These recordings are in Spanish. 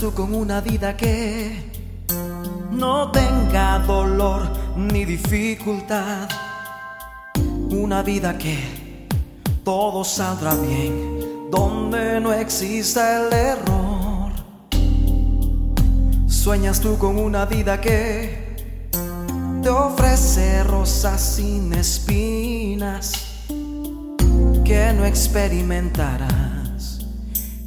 tú con una vida que no tenga dolor ni dificultad. Una vida que todo saldrá bien, donde no exista el error. Sueñas tú con una vida que te ofrece rosas sin espinas, que no experimentarás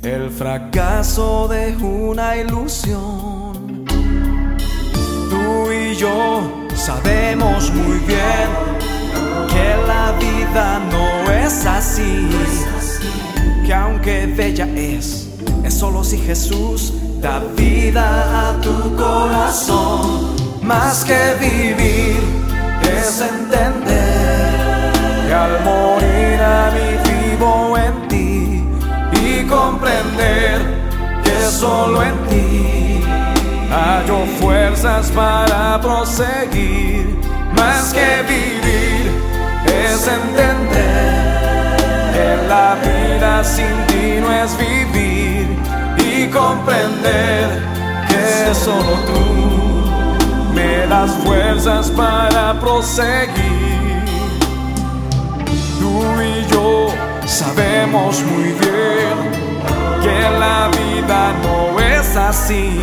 el fracaso de una ilusión. Tú y yo sabemos muy bien que la vida no es así, que aunque bella es, es solo si Jesús da vida a tu corazón. Más que vivir en hallo fuerzas para proseguir. Más que vivir es entender que la vida sin ti no es vivir y comprender que solo tú me das fuerzas para proseguir. Tú y yo sabemos muy bien que la vida no es así,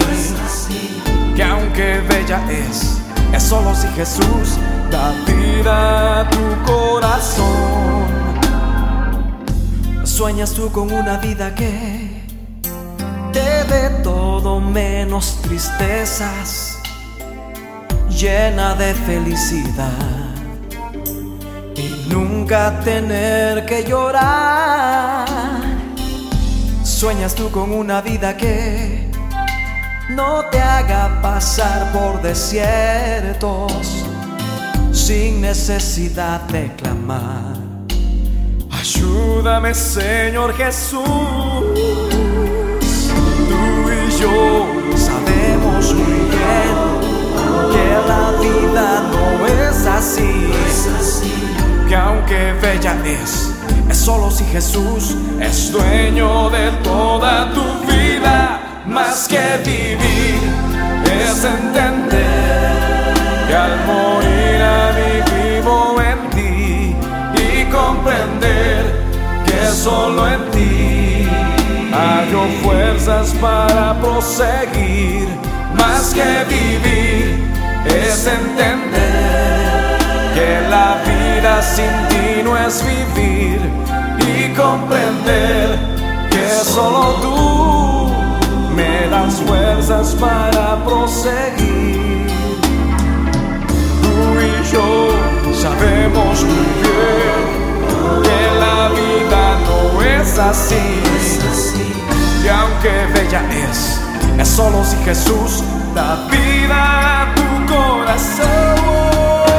que aunque bella es, es solo si Jesús da vida a tu corazón. Sueñas tú con una vida que te dé todo menos tristezas, llena de felicidad y nunca tener que llorar. Sueñas tú con una vida que no te haga pasar por desiertos sin necesidad de clamar. Ayúdame Señor Jesús. Es, solo si Jesús es dueño de toda tu vida. Más que vivir es entender que al morir a mí vivo en ti y comprender que solo en ti hallo fuerzas para proseguir. Más que vivir es entender que la vida sin es vivir y comprender que solo tú me das fuerzas para proseguir. Tú y yo sabemos muy bien que la vida no es así, y aunque bella es, es solo si Jesús da vida a tu corazón.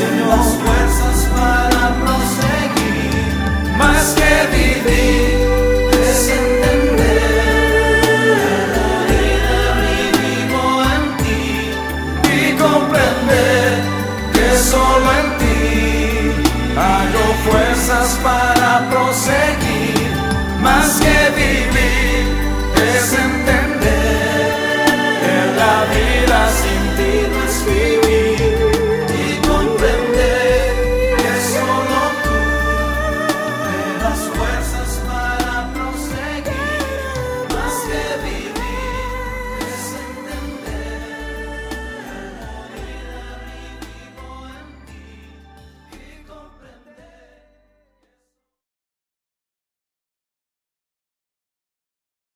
Ti, Las Señor. fuerzas para proseguir. Más que vivir